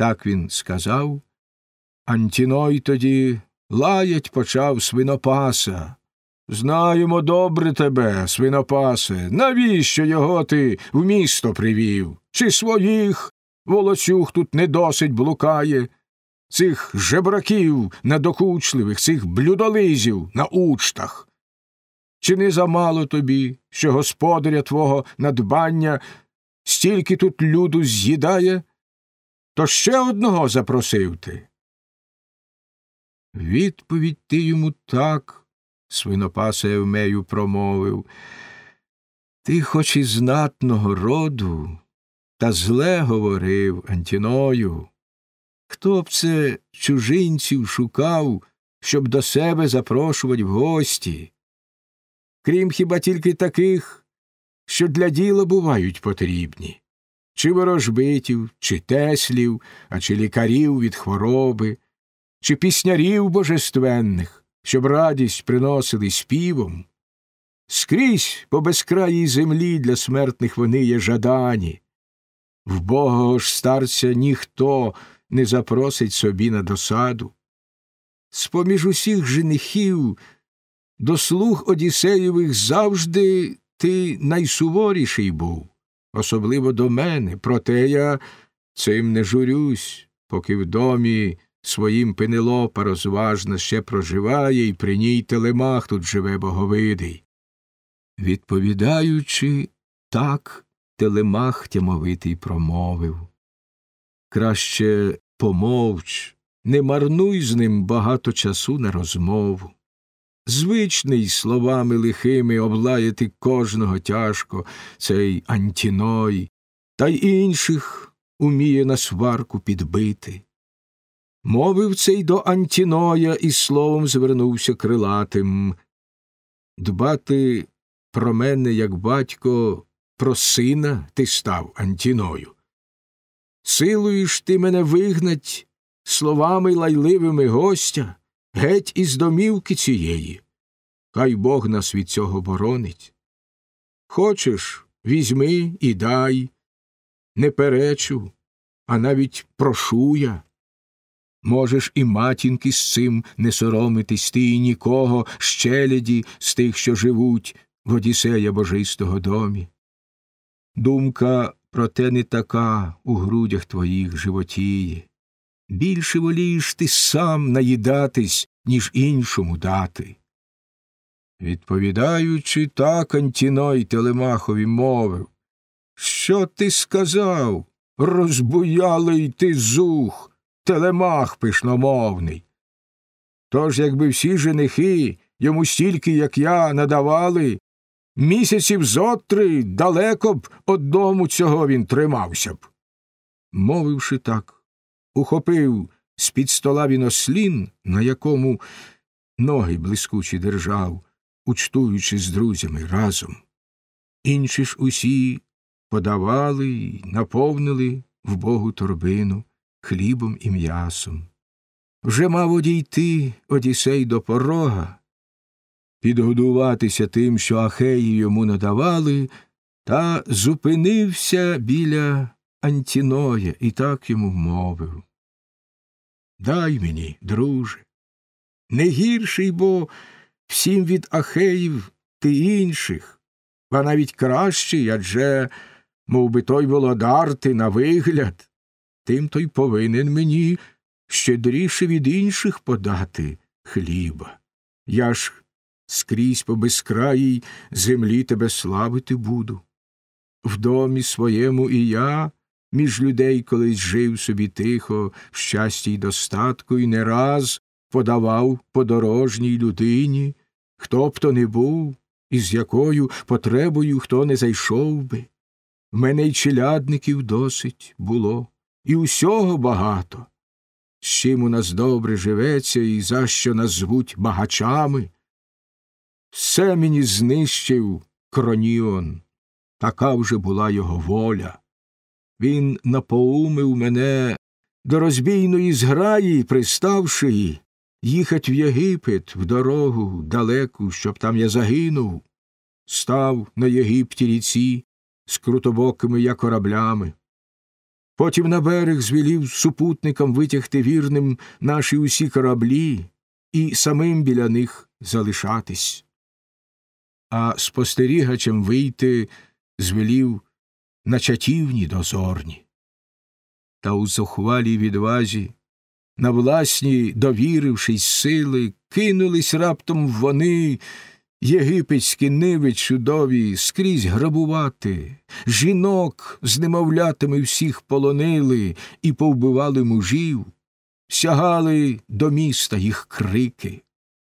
Так він сказав. Антіной тоді лаять почав свинопаса. Знаємо добре тебе, свинопасе, навіщо його ти в місто привів? Чи своїх волоцюг тут не досить блукає? Цих жебраків надокучливих, цих блюдолизів на учтах. Чи не замало тобі, що господаря твого надбання стільки тут люду з'їдає? То ще одного запросив ти. Відповідь ти йому так, свинопаса Евмею промовив. Ти хоч і знатного роду, та зле говорив Антіною. Хто б це чужинців шукав, щоб до себе запрошувати в гості? Крім хіба тільки таких, що для діла бувають потрібні, чи ворожбитів, чи теслів, а чи лікарів від хвороби, чи піснярів божественних, щоб радість приносили співом. Скрізь по безкраїй землі для смертних вони є жадані. В Бога ж старця ніхто не запросить собі на досаду. З поміж усіх женихів до слуг Одіссеєвих завжди ти найсуворіший був, особливо до мене, проте я цим не журюсь, поки в домі своїм Пенелопа розважна ще проживає, і при ній телемах тут живе боговидий. Відповідаючи, так телемах тямовитий промовив. Краще помовч, не марнуй з ним багато часу на розмову. Звичний словами лихими облаяти кожного тяжко цей Антіной, та й інших уміє на сварку підбити. Мовив цей до Антіноя і словом звернувся крилатим. Дбати про мене, як батько, про сина ти став Антіною. Силою ж ти мене вигнать словами лайливими гостя геть із домівки цієї. Хай Бог нас від цього боронить. Хочеш, візьми і дай, не перечу, а навіть прошу я. Можеш і матінки з цим не соромитись ти і нікого щеляді з тих, що живуть в Одіссея божистого домі. Думка про те не така у грудях твоїх животіє. Більше волієш ти сам наїдатись, ніж іншому дати. Відповідаючи, так Антіной Телемахові мовив. Що ти сказав? Розбуялий ти зух, телемах пишномовний. Тож, якби всі женихи йому стільки, як я, надавали, місяців зотри далеко б од дому цього він тримався б. Мовивши так, ухопив з під стола він ослін, на якому ноги блискучі держав, учтуючи з друзями разом. Інші ж усі подавали й наповнили в богу торбину хлібом і м'ясом. Вже мав одійти Одісей до порога, підгодуватися тим, що ахеї йому надавали, та зупинився біля Антіноя і так йому мовив. Дай мені, друже, не гірший, бо всім від ахеїв ти інших, а навіть кращий, адже, мов би той володар ти на вигляд, тим той повинен мені щедріше від інших подати хліба. Я ж скрізь по безкраїй землі тебе славити буду. В домі своєму і я між людей колись жив собі тихо, в щасті й достатку, і не раз подавав подорожній людині, хто б то не був, і з якою потребою хто не зайшов би. В мене й челядників досить було, і усього багато. З чим у нас добре живеться, і за що нас звуть багачами. Все мені знищив Кроніон, така вже була його воля. Він напоумив мене до розбійної зграї, приставши, їхать в Єгипет в дорогу далеку, щоб там я загинув, став на Єгипті ріці з крутобокими я кораблями. Потім на берег звелів супутникам витягти вірним наші усі кораблі і самим біля них залишатись. А спостерігачем вийти звелів на чатівні дозорні. Та у зухвалій відвазі, на власні, довірившись сили, кинулись раптом вони єгипетські ниви чудові скрізь грабувати, жінок з немовлятами всіх полонили і повбивали мужів, сягали до міста їх крики.